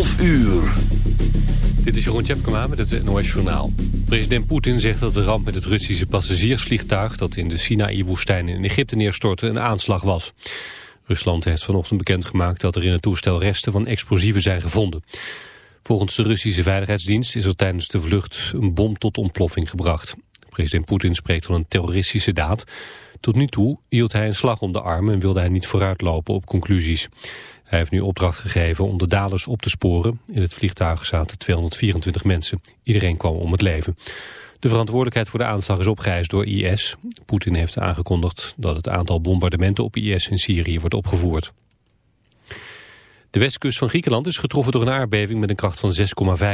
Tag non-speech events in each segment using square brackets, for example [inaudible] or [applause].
11 uur. Dit is Jeroen Tjepkema met het NOS Journaal. President Poetin zegt dat de ramp met het Russische passagiersvliegtuig... dat in de Sinaï-woestijn in Egypte neerstortte een aanslag was. Rusland heeft vanochtend bekendgemaakt dat er in het toestel resten van explosieven zijn gevonden. Volgens de Russische Veiligheidsdienst is er tijdens de vlucht een bom tot ontploffing gebracht. President Poetin spreekt van een terroristische daad. Tot nu toe hield hij een slag om de arm en wilde hij niet vooruitlopen op conclusies. Hij heeft nu opdracht gegeven om de daders op te sporen. In het vliegtuig zaten 224 mensen. Iedereen kwam om het leven. De verantwoordelijkheid voor de aanslag is opgeëist door IS. Poetin heeft aangekondigd dat het aantal bombardementen op IS in Syrië wordt opgevoerd. De westkust van Griekenland is getroffen door een aardbeving met een kracht van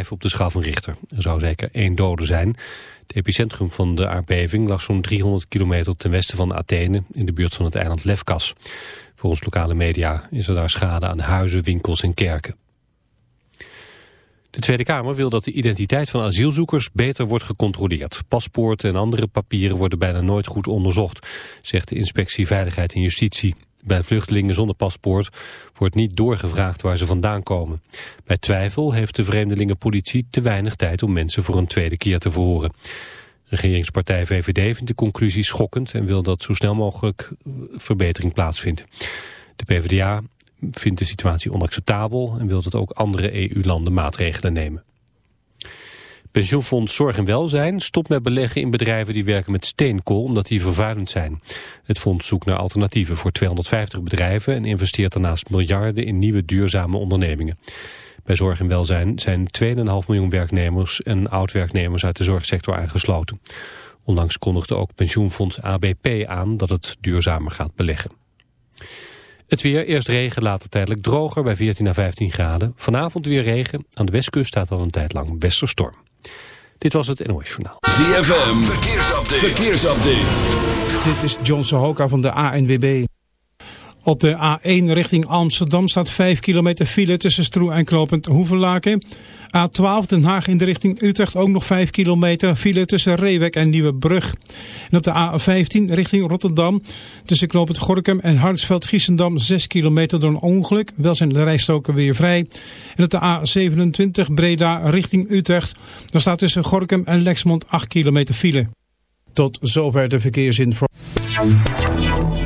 6,5 op de schaal van Richter. Er zou zeker één dode zijn. Het epicentrum van de aardbeving lag zo'n 300 kilometer ten westen van Athene in de buurt van het eiland Lefkas. Volgens lokale media is er daar schade aan huizen, winkels en kerken. De Tweede Kamer wil dat de identiteit van asielzoekers beter wordt gecontroleerd. Paspoorten en andere papieren worden bijna nooit goed onderzocht, zegt de Inspectie Veiligheid en Justitie. Bij vluchtelingen zonder paspoort wordt niet doorgevraagd waar ze vandaan komen. Bij twijfel heeft de vreemdelingenpolitie te weinig tijd om mensen voor een tweede keer te verhoren. Regeringspartij VVD vindt de conclusie schokkend en wil dat zo snel mogelijk verbetering plaatsvindt. De PvdA vindt de situatie onacceptabel en wil dat ook andere EU-landen maatregelen nemen. Pensioenfonds Zorg en Welzijn stopt met beleggen in bedrijven die werken met steenkool omdat die vervuilend zijn. Het fonds zoekt naar alternatieven voor 250 bedrijven en investeert daarnaast miljarden in nieuwe duurzame ondernemingen. Bij Zorg en Welzijn zijn 2,5 miljoen werknemers en oud-werknemers uit de zorgsector aangesloten. Onlangs kondigde ook pensioenfonds ABP aan dat het duurzamer gaat beleggen. Het weer, eerst regen, later tijdelijk droger bij 14 à 15 graden. Vanavond weer regen, aan de westkust staat al een tijd lang westerstorm. Dit was het NOS Journaal. ZFM, verkeersupdate. verkeersupdate. Dit is John Sohoka van de ANWB. Op de A1 richting Amsterdam staat 5 kilometer file tussen Stroe en Knopend Hoevenlaken. A12 Den Haag in de richting Utrecht ook nog 5 kilometer file tussen Reewek en Nieuwebrug. En op de A15 richting Rotterdam tussen Knopend Gorkum en Hartsveld-Giessendam 6 kilometer door een ongeluk. Wel zijn de rijstoken weer vrij. En op de A27 Breda richting Utrecht. Dan staat tussen Gorkum en Lexmond 8 kilometer file. Tot zover de verkeersinformatie.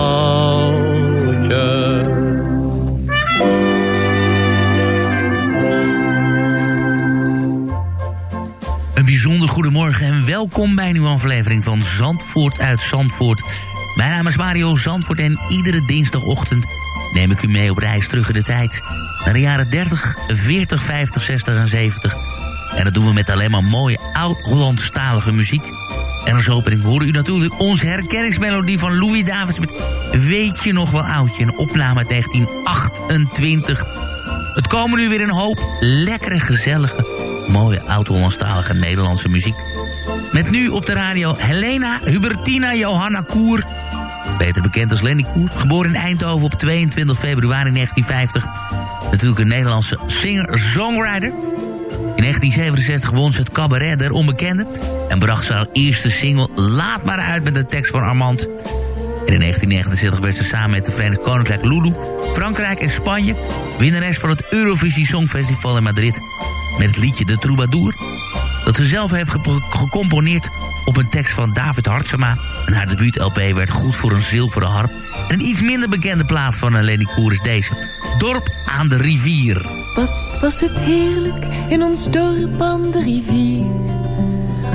Goedemorgen en welkom bij een nieuwe aflevering van Zandvoort uit Zandvoort. Mijn naam is Mario Zandvoort en iedere dinsdagochtend neem ik u mee op reis terug in de tijd. Naar de jaren 30, 40, 50, 60 en 70. En dat doen we met alleen maar mooie oud-Hollandstalige muziek. En als opening horen u natuurlijk onze herkenningsmelodie van Louis Davids met Weet je nog wel oudje, een opname uit 1928. Het komen nu weer een hoop lekkere, gezellige, mooie oud-Hollandstalige Nederlandse muziek. Met nu op de radio Helena Hubertina Johanna Koer. Beter bekend als Lenny Koer. Geboren in Eindhoven op 22 februari 1950. Natuurlijk een Nederlandse singer-songwriter. In 1967 won ze het cabaret der onbekende. En bracht ze haar eerste single Laat maar uit met de tekst van Armand. In 1969 werd ze samen met de Verenigd Koninkrijk Lulu, Frankrijk en Spanje... winnares van het Eurovisie Songfestival in Madrid... met het liedje De Troubadour... dat ze zelf heeft ge- gecomponeerd op een tekst van David Hartsema. En haar debuut-LP werd goed voor een zilveren harp. En een iets minder bekende plaat van Lenny Koer is deze. Dorp aan de rivier. Wat was het heerlijk in ons dorp aan de rivier.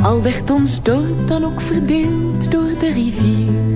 Al werd ons dorp dan ook verdeeld door de rivier.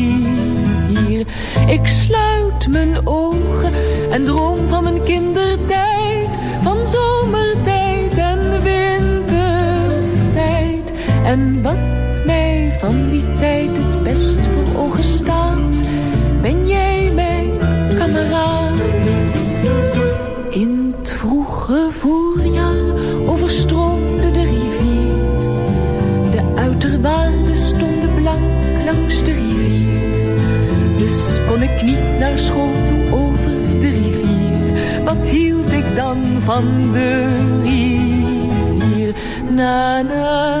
Ik sluit mijn ogen en droom van mijn kindertijd, van zomertijd en wintertijd. En wat mij van die tijd het best voor ogen staat, ben jij mijn kameraad. In het vroege voer dan van de rivier. Na, na.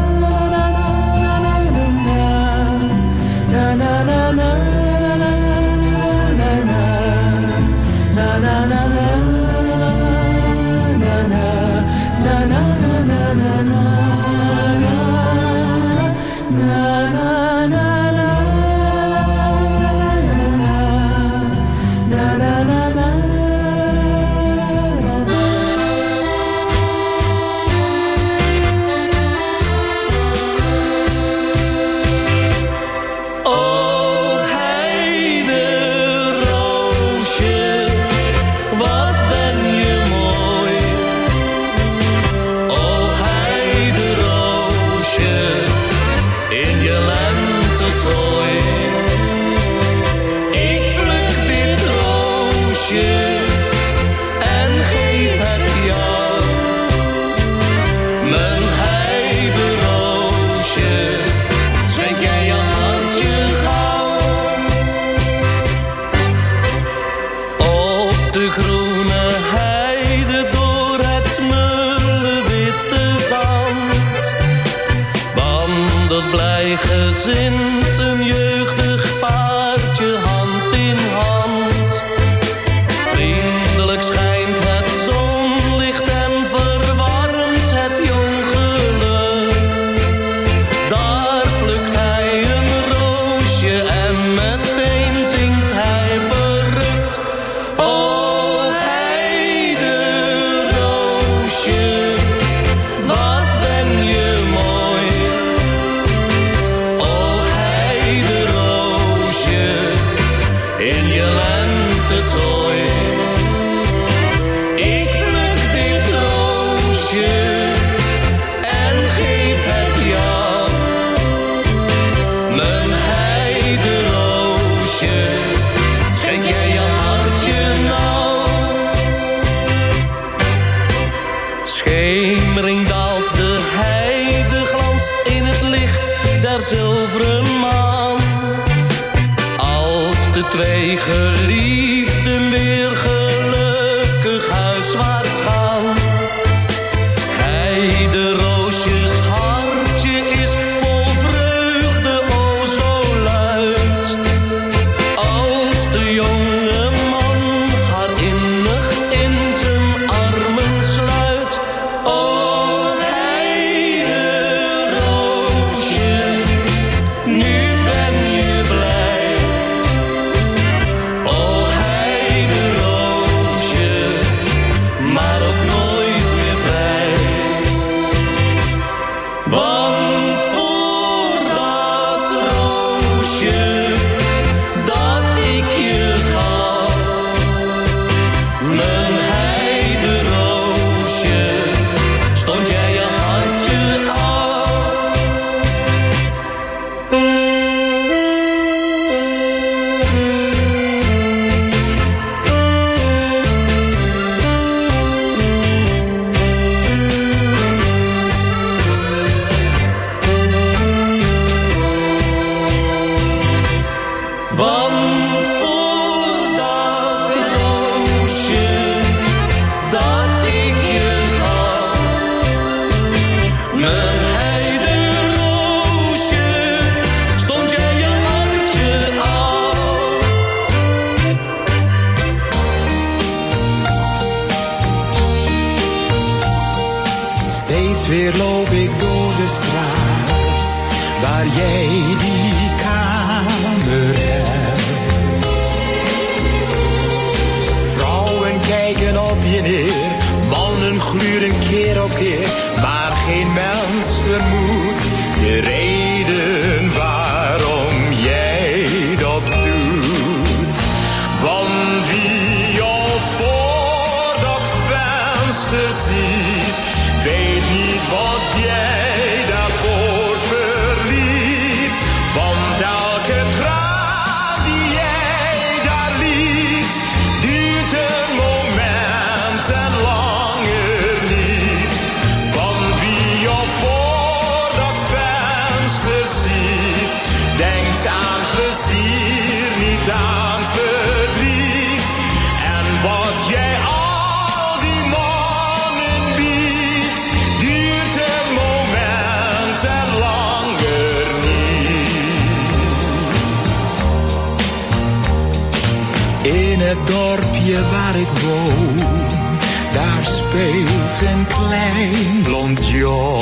Klein blond jong.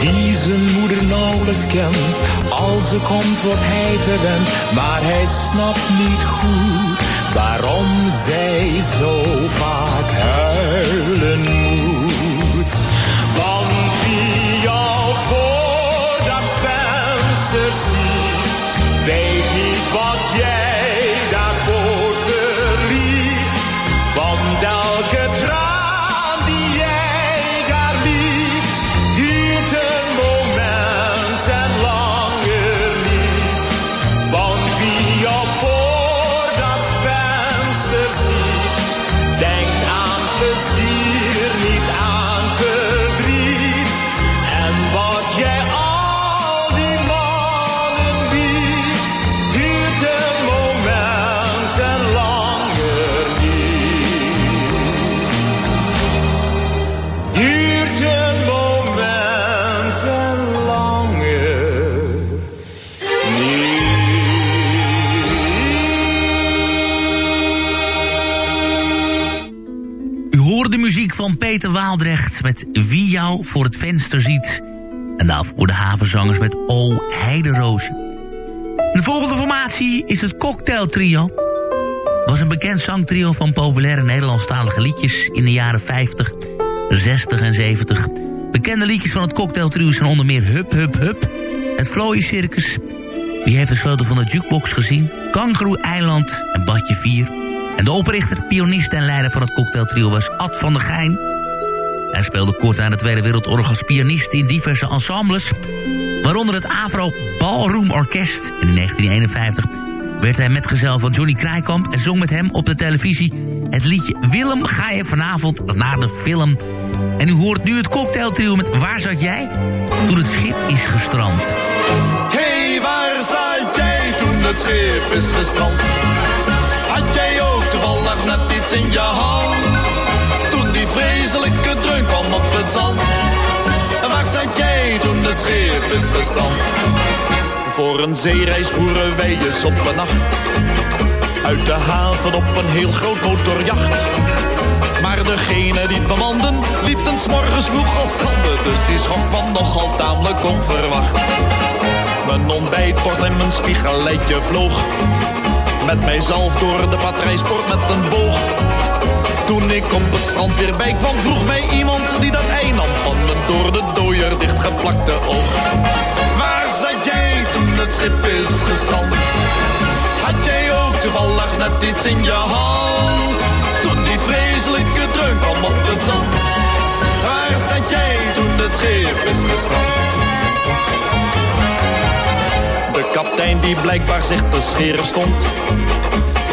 Die zijn moeder nauwelijks kent, als ze komt wordt hij verwend, maar hij snapt niet goed met Wie jou voor het venster ziet. En daarvoor de havenzangers met O Heideroosje. De volgende formatie is het Cocktail Trio. was een bekend zangtrio van populaire Nederlandstalige liedjes... in de jaren 50, 60 en 70. Bekende liedjes van het Cocktail Trio zijn onder meer Hup Hup Hup... het Vlooien Circus... Wie heeft de sleutel van de jukebox gezien? Kangaroo Eiland en Badje 4... En de oprichter, pianist en leider van het cocktailtrio was Ad van der Geijn. Hij speelde kort aan de Tweede Wereldoorlog als pianist in diverse ensembles. Waaronder het Avro Ballroom Orkest. In 1951 werd hij metgezel van Johnny Krijkamp... en zong met hem op de televisie het liedje Willem ga je vanavond naar de film. En u hoort nu het cocktailtrio met Waar zat jij? Toen het schip is gestrand. Hey, waar zat jij toen het schip is gestrand? Had jij ook toevallig net iets in je hand? Vreselijke dreun kwam op het zand. En waar zat jij toen het schip is gestrand? Voor een zeereis voeren wij eens op een nacht. Uit de haven op een heel groot motorjacht. Maar degene die het bemanden, liep ten morgens vroeg als stranden. Dus die schok kwam nogal tamelijk onverwacht. Mijn ontbijtbord en mijn spiegeleitje vloog. Met mijzelf door de batterijsport met een boog. Toen ik op het strand weer bij kwam, vroeg mij iemand die dat ei nam van mijn door de dooier dichtgeplakte oog. Waar zat jij toen het schip is gestrand? Had jij ook toevallig net iets in je hand? Toen die vreselijke dreun kwam op het zand. Waar zat jij toen het schip is gestrand? De kaptein die blijkbaar zich te scheren stond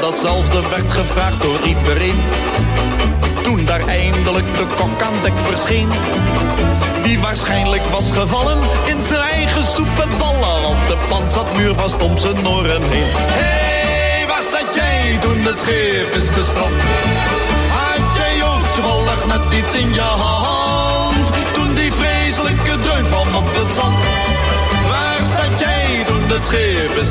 Datzelfde werd gevraagd door iedereen. Toen daar eindelijk de kok aan dek verscheen. Die waarschijnlijk was gevallen in zijn eigen soep en. Want muur vast om zijn oren heen. Hé, hey, waar zat jij toen het schip is gestrand? Had jij ook toevallig net iets in je hand? Toen die vreselijke dreun op het zand. Waar zat jij toen het schip is?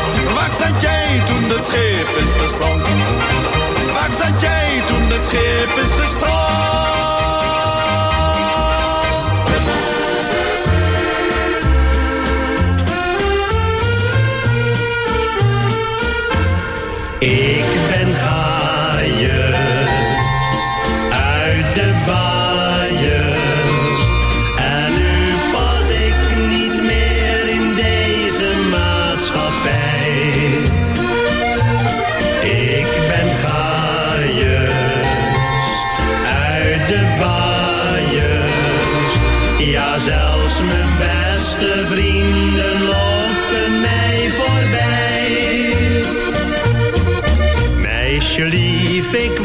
Waar zat jij toen het schip is gestand? Waar zat jij toen het schip is gestrand? Lief, ik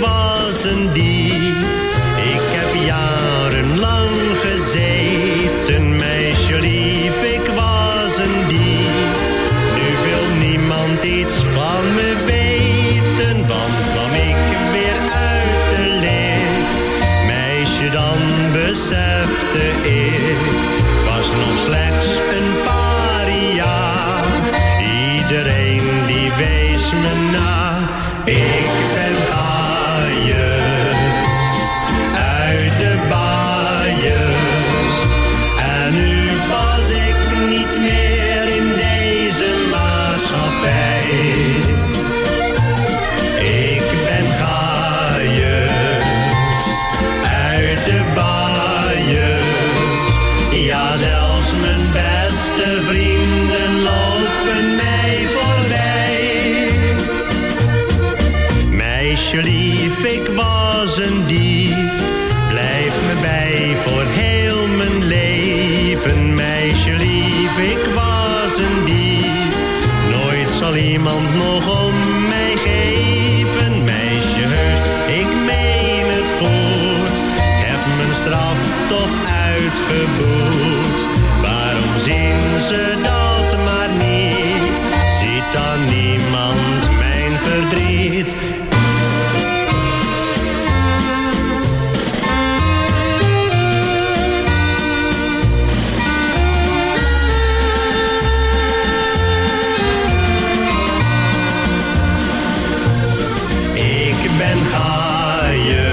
Ik ben gaaiers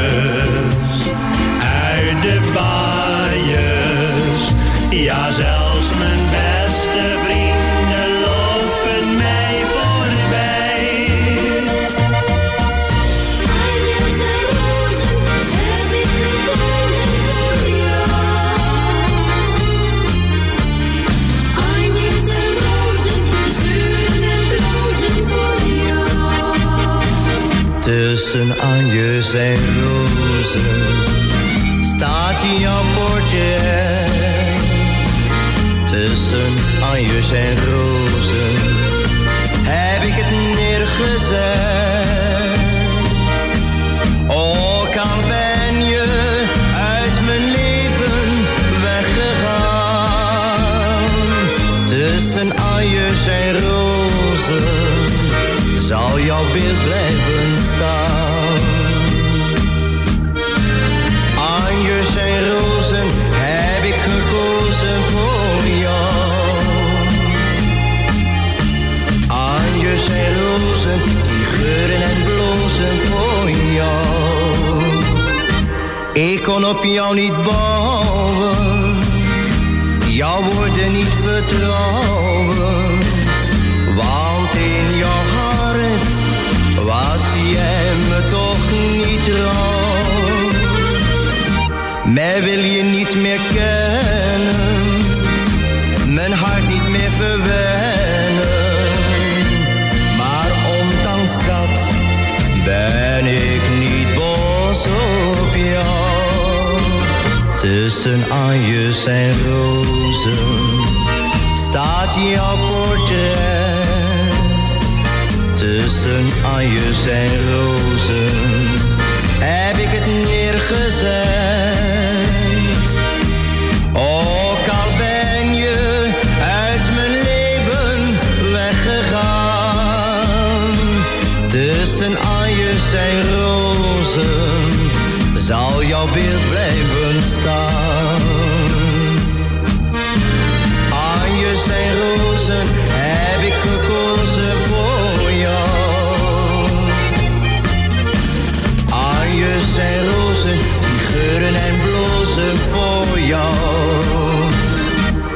Anjes en rozen heb ik het neergezet. Kon op jou niet bouwen, jouw woorden niet vertrouwen. Want in jouw hart was jij me toch niet trouw. Mij wil je niet meer kennen, mijn hart niet meer verwennen. Tussen anjes en rozen staat jouw portret. Tussen anjes en rozen heb ik het neergezet.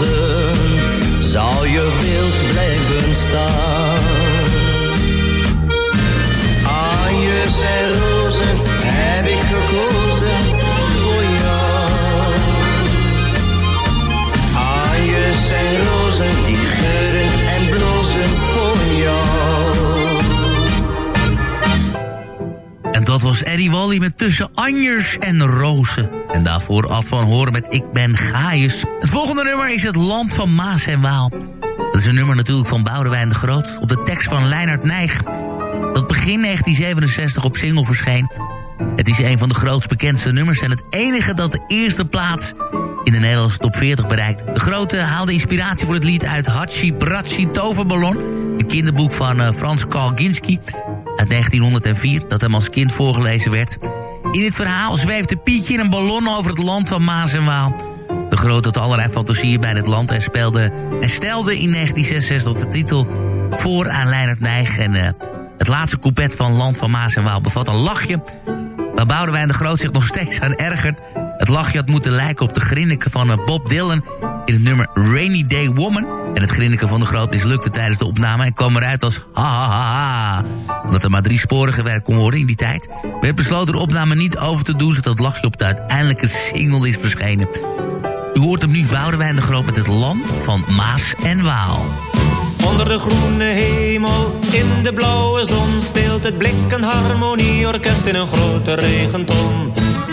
Rozen zal je beeld blijven staan. En rozen was Eddie Wally met Tussen Anjers en Rozen. En daarvoor Ad van Horen met Ik ben Gaius. Het volgende nummer is Het Land van Maas en Waal. Dat is een nummer natuurlijk van Boudewijn de Groot... op de tekst van Leinert Nijg. Dat begin 1967 op single verscheen. Het is een van de grootst bekendste nummers... en het enige dat de eerste plaats in de Nederlandse top 40 bereikt. De Grote haalde inspiratie voor het lied uit Hachi Brachi Toverballon... een kinderboek van eh, Frans Kalginski uit 1904... dat hem als kind voorgelezen werd... In dit verhaal zweefde Pietje in een ballon over het land van Maas en Waal. De Groot had allerlei fantasieën bij het land en, speelde, en stelde in 1966 de titel voor aan Leonard Nijg. En eh, het laatste couplet van Land van Maas en Waal bevat een lachje... waar Boudewijn de Groot zich nog steeds aan ergert. Het lachje had moeten lijken op de grinniken van eh, Bob Dylan... in het nummer Rainy Day Woman. En het grinniken van de Groot mislukte tijdens de opname... en kwam eruit als ha ha ha ha. Omdat er maar drie sporen gewerkt kon worden in die tijd... werd besloten de opname niet over te doen... zodat het lachje op de uiteindelijke single is verschenen. U hoort hem nu Boudewijn de Groot met het land van Maas en Waal. Onder de groene hemel, in de blauwe zon speelt het blik een harmonieorkest in een grote regenton.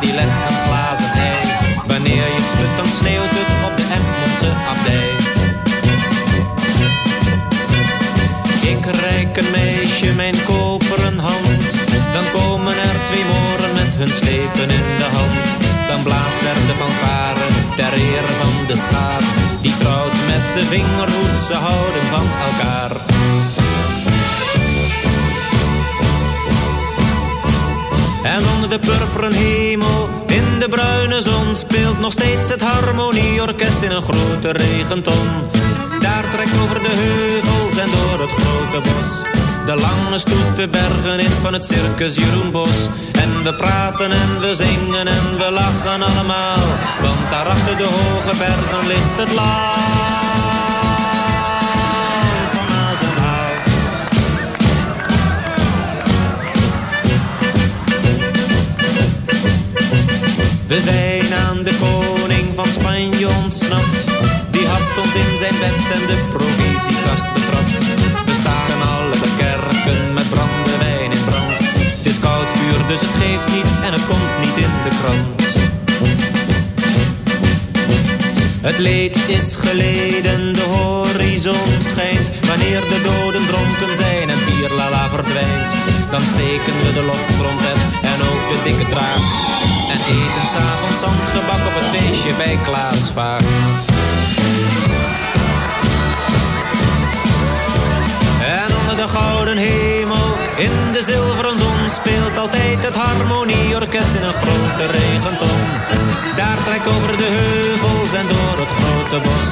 die legt een glazen ei. Wanneer je het schudt dan sneeuwt het op de Egmondse abdij. Ik reik een meisje mijn koperen hand. Dan komen er twee moren met hun slepen in de hand. Dan blaast er de fanfare ter ere van de schaar. Die trouwt met de vingerhoed, ze houden van elkaar. De purperen hemel. In de bruine zon speelt nog steeds het harmonieorkest in een grote regenton. Daar trekt over de heuvels en door het grote bos. De lange stoet de bergen in van het circus Jeroen Bos. En we praten en we zingen en we lachen allemaal. Want daar achter de hoge bergen ligt het land We zijn aan de koning van Spanje ontsnapt. Die had ons in zijn bed en de provisiekast betrapt. We staren alle kerken met brandewijn in brand. Het is koud vuur, dus het geeft niet en het komt niet in de krant. Het leed is geleden, de horizon schijnt. Wanneer de doden dronken zijn en bierlala verdwijnt. Dan steken we de loftrompet en ook de dikke draak. En eten s'avonds zandgebak op het feestje bij Klaas Vaak. En onder de gouden hemel, in de zilveren zon speelt altijd het harmonieorkest in een grote regenton. Daar trekt over de heuvels en door het grote bos.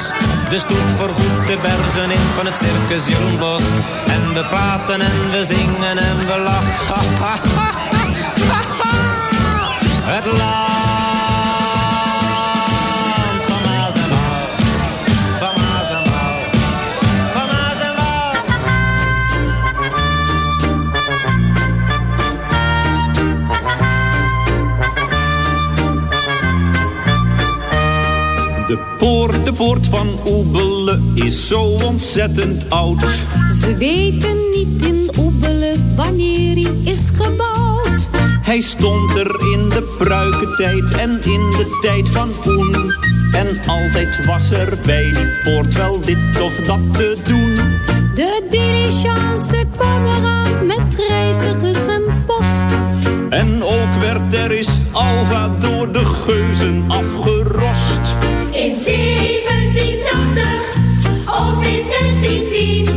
De stoet voorgoed de bergen in van het circus Jeroen Bos. En we praten en we zingen en we lachen. [laughs] Het land De poort, de poort van Oebelen is zo ontzettend oud. Ze weten niet in Oebelen wanneer hij is gebouwd. Hij stond er in de pruikentijd en in de tijd van Oen. En altijd was er bij die poort wel dit of dat te doen. De diligence kwam eraan met reizigers en post. En ook werd er is Alva door de geuzen afgerost. In 1780 of in 1610.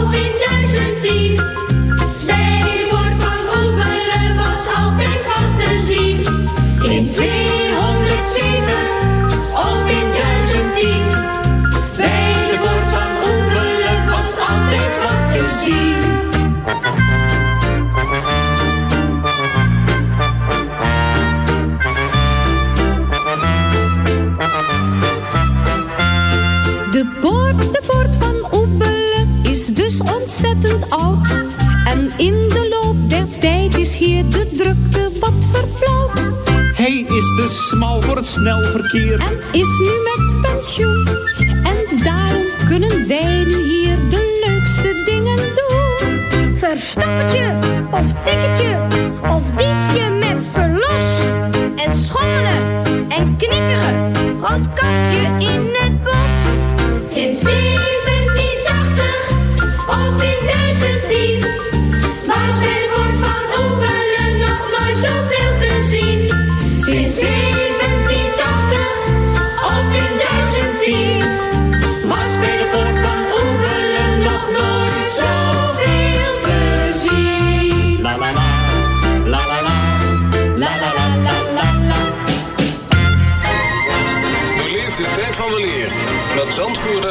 of ontzettend oud. En in de loop der tijd is hier de drukte wat verflauwd. Hij is te smal voor het snelverkeer. En is nu met pensioen. En daarom kunnen wij nu hier de leukste dingen doen. Verstappertje of tikketje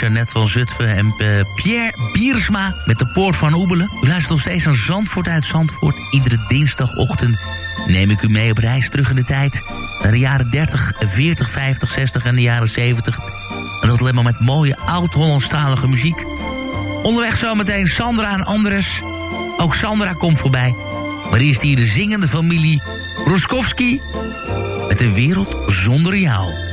Jeannette van Zutphen en eh, Pierre Biersma met de Poort van Oebelen. U luistert nog steeds aan Zandvoort uit Zandvoort. Iedere dinsdagochtend neem ik u mee op reis terug in de tijd. Naar de jaren 30, 40, 50, 60 en de jaren 70. En dat alleen maar met mooie oud-Hollandstalige muziek. Onderweg zometeen Sandra en Andres. Ook Sandra komt voorbij. Maar eerst hier de zingende familie Roskowski met een wereld zonder jou.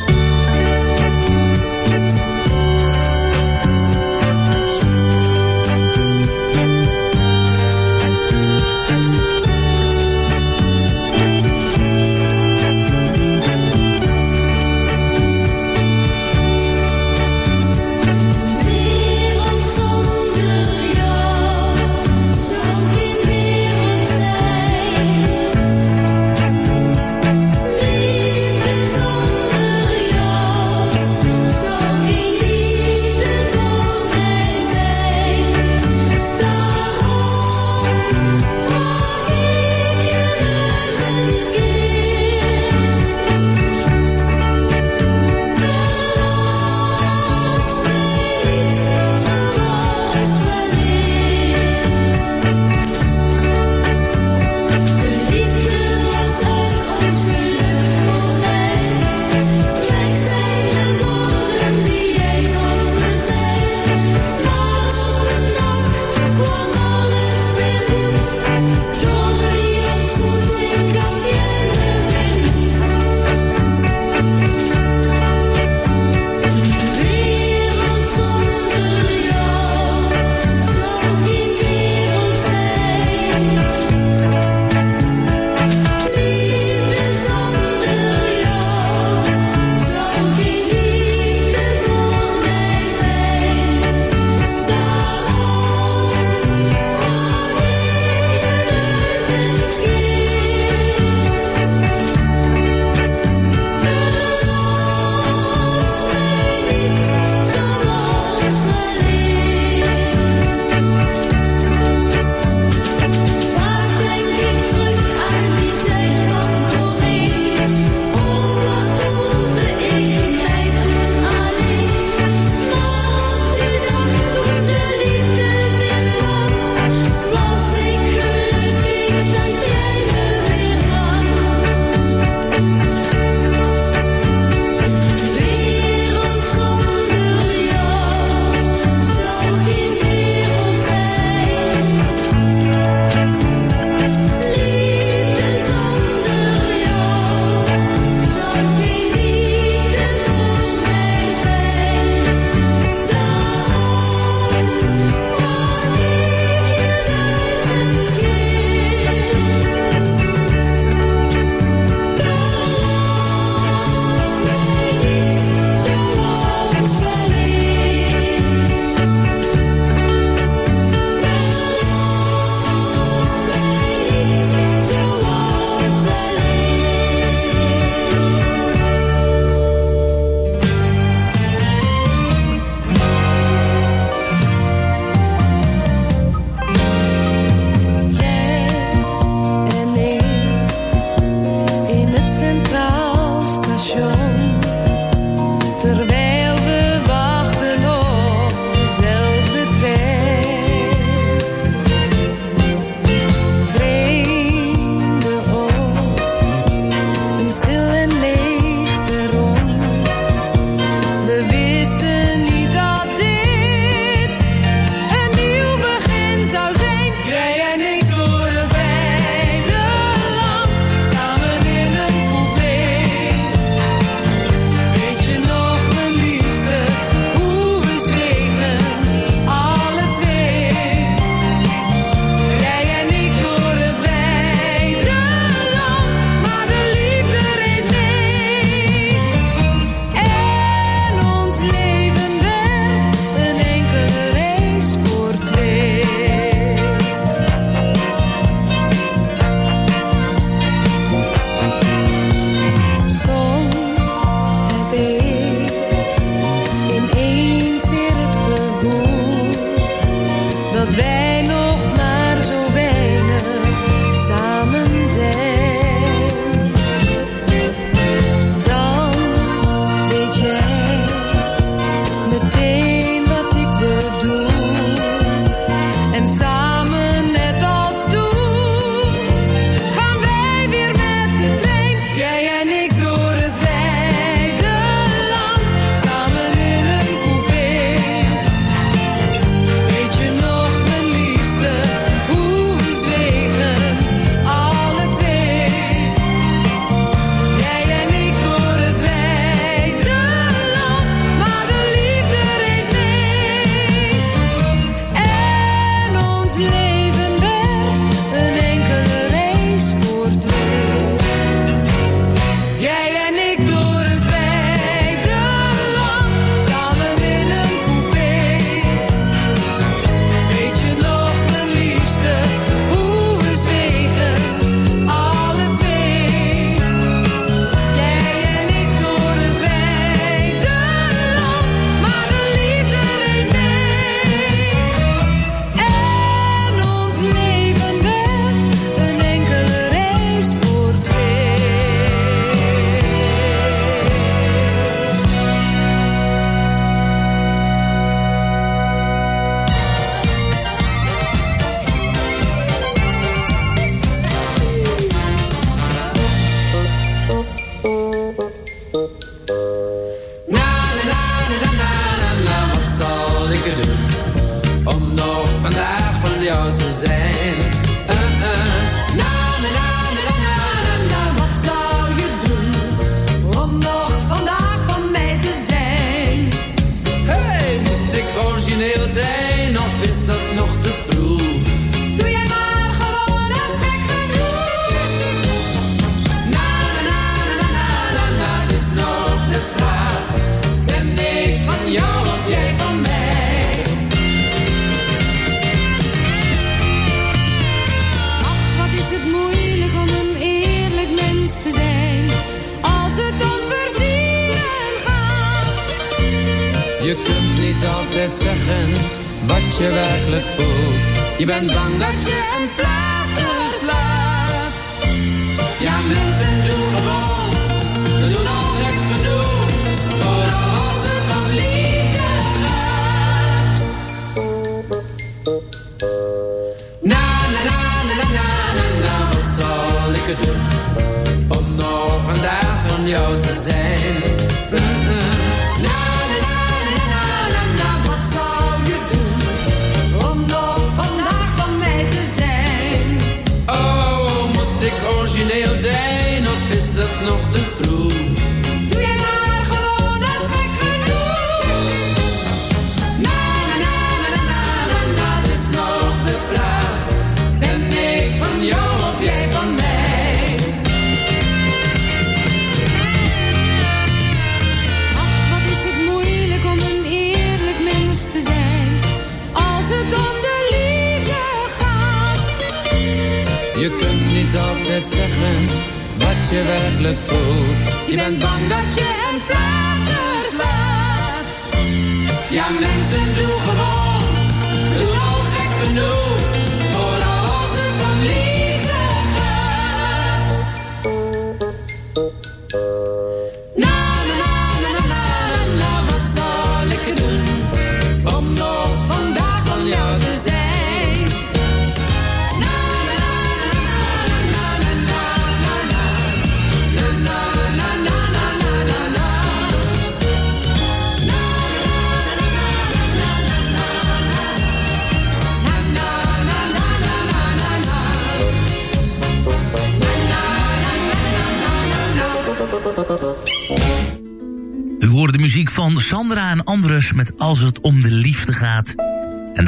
Ik ben.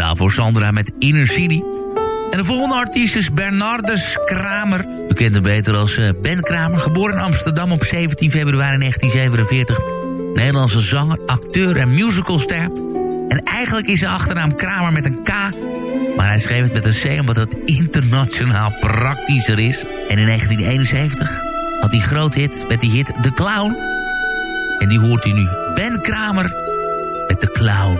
Nou, voor Sandra met Inner City. En de volgende artiest is Bernardus Kramer. U kent hem beter als eh, Ben Kramer. Geboren in Amsterdam op 17 februari 1947. Nederlandse zanger, acteur en musicalster. En eigenlijk is zijn achternaam Kramer met een K. Maar hij schreef het met een C omdat het internationaal praktischer is. En in 1971 had hij groot hit met die hit De Clown. En die hoort hij nu. Ben Kramer met De Clown.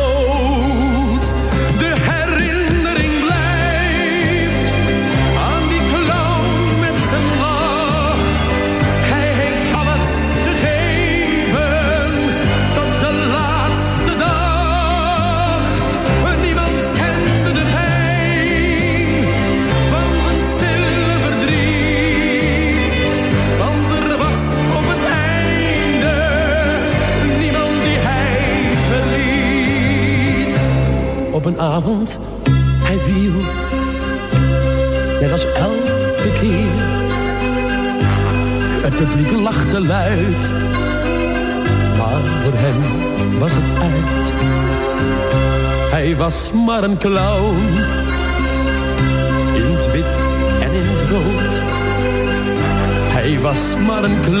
Maar een clown, in het wit en in het rood. Hij was maar een clown,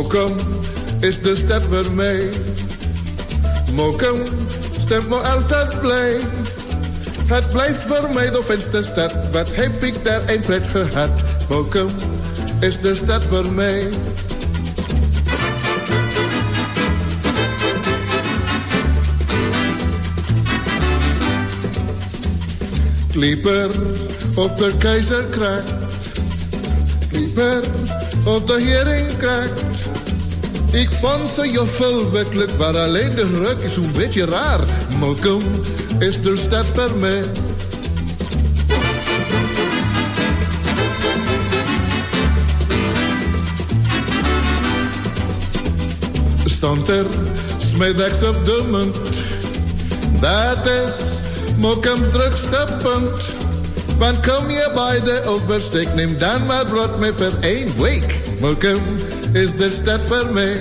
Mokum is de voor mij. Mokum stemt me altijd blij. Het blijft voor mij de fijnste stad. Wat heb ik daar een pret gehad. Mokum is de stad voor mij. Klieper op de keizerkracht. Klieper op de heringkracht. Ik vond ze juffel werkelijk, maar alleen de ruk is een beetje raar. Mokum is de stad voor mij. Stond er smiddags op de munt. Dat is Mokum's drukste. Want kom je bij de oversteek, neem dan maar brood mee voor één week. Mokum is de stad voor mij.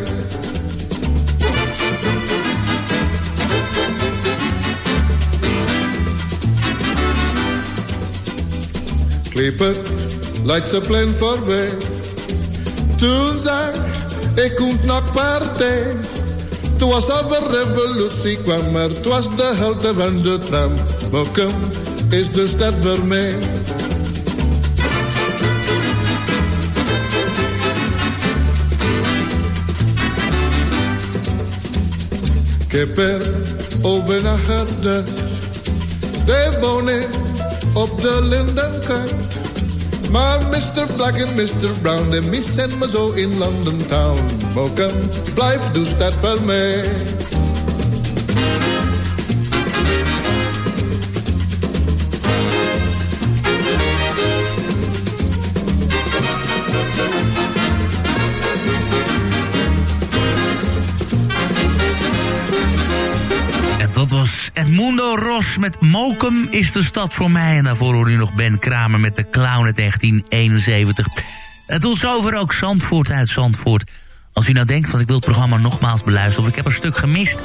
Klippen, lijkt ze plan voorbij. Toen zag ik komt naar partij. Toen was over revolutie kwam, maar het was de helte van de tram. Mokum is de stad voor mij. Heb er over nagedacht. De wonen op de lindenkant. Maar Mr. Black en Mr. Brown, de missen me zo in London Town. Mokum, blijf stad voor mij. En met Mokum is de stad voor mij. En daarvoor hoor u nog Ben Kramer met de Clown uit 1971. Het doet zover ook Zandvoort uit Zandvoort. Als u nou denkt van ik wil het programma nogmaals beluisteren... of ik heb een stuk gemist,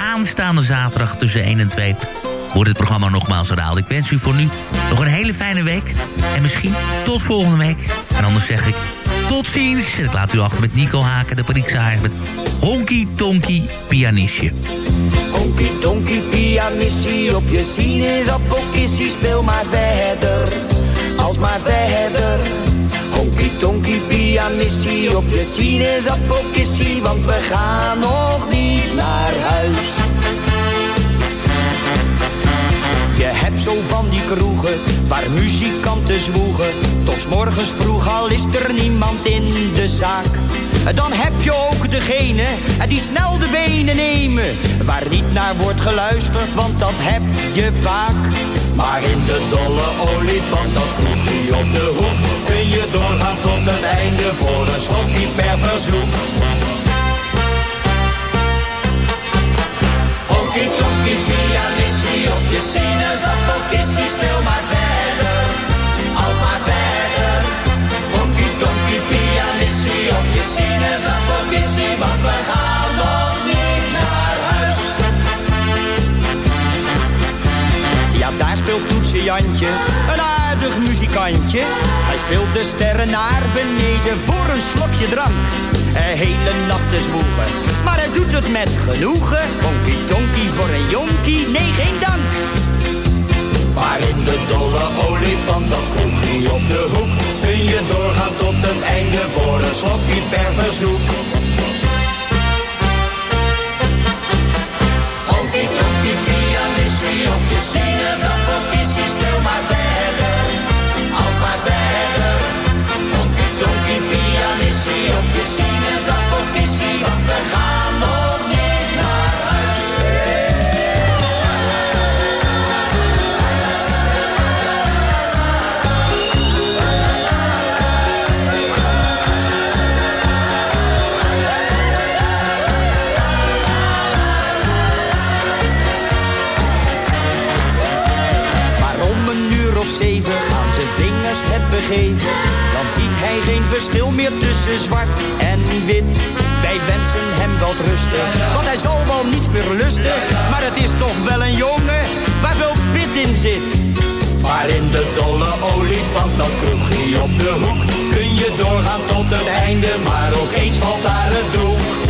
aanstaande zaterdag tussen 1 en 2... wordt het programma nogmaals herhaald. Ik wens u voor nu nog een hele fijne week. En misschien tot volgende week. En anders zeg ik Tot ziens. En ik laat u achter met Nico Haken, de paniekzaaiers met Honky Tonky Pianistje. Honky tonky pianissie op je sinaasappelkissie, speel maar verder, als maar verder. Honky tonky pianissie op je sinaasappelkissie, want we gaan nog niet naar huis. Zo van die kroegen waar muzikanten zwoegen. Tot morgens vroeg al is er niemand in de zaak. Dan heb je ook degene die snel de benen nemen. Waar niet naar wordt geluisterd, want dat heb je vaak. Maar in de dolle olifant, dat kroegje op de hoek. Kun je doorgaan tot het einde voor een slokje per verzoek. Honky tonky pianissie op je sinaasappelkissie, speel maar verder, als maar verder. Honky tonky pianissie op je sinaasappelkissie, want we gaan nog niet naar huis. Ja, daar speelt Toetje Jantje, aardig muzikantje. Hij speelt de sterren naar beneden voor een slokje drank. Een hele nacht te zwoegen, maar hij doet het met genoegen. Honky tonky voor een jonkie, nee geen dank. Maar in de dolle olifant, dat kroegje op de hoek, kun je doorgaan tot het einde voor een slokje per verzoek. Honky tonky pianissie op je sinaasappelkissie, Dan ziet hij geen verschil meer tussen zwart en wit. Wij wensen hem wel rusten, want hij zal wel niets meer lusten. Maar het is toch wel een jongen waar veel pit in zit. Maar in de dolle olifant, dat kroegje op de hoek, kun je doorgaan tot het einde. Maar ook eens valt daar het doek.